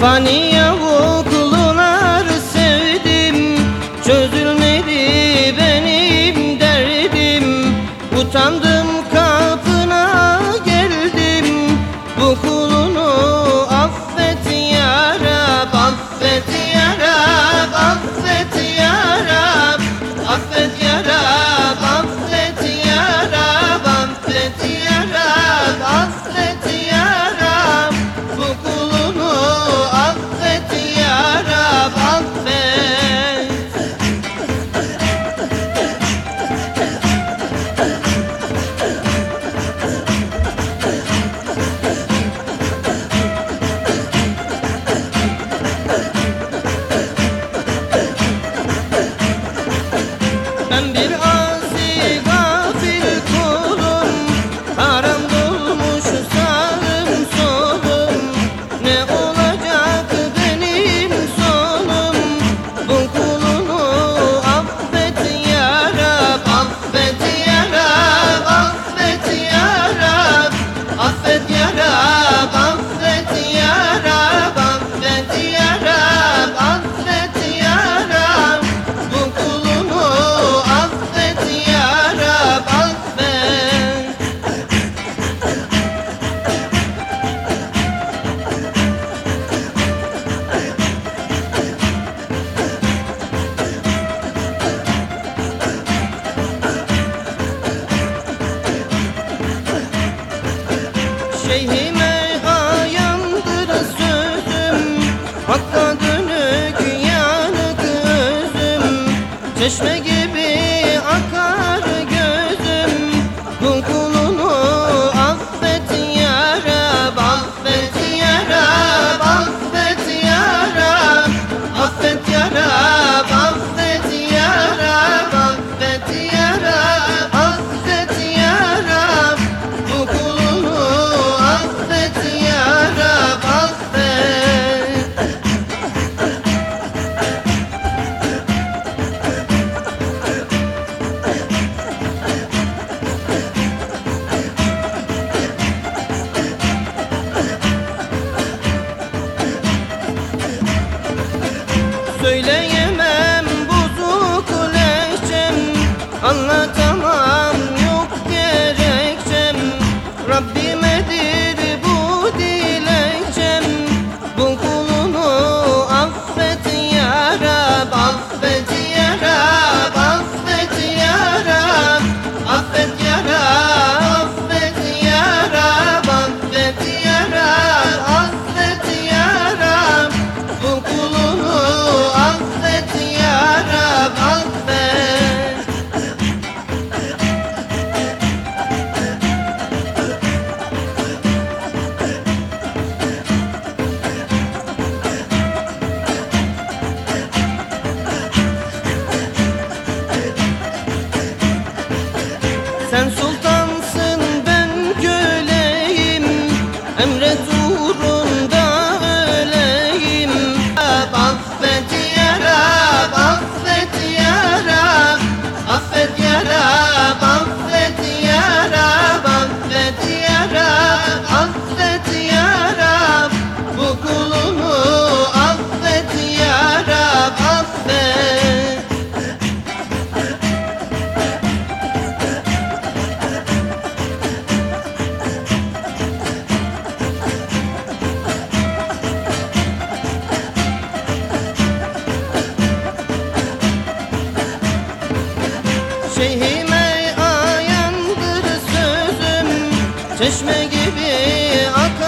Faniye kokular sevdim Çözülmedi benim derdim. Utandım kapına geldim Bu kulunu affet ya Rab Affet ya Rab Affet ya Rab Affet and it Görüşmek üzere. söyleyen emret uğrunda öleyim. Rab affet ya Rab affet ya Rab. Affet ya Rab. şeyhime ayandır sözüm Çeşme gibi akar.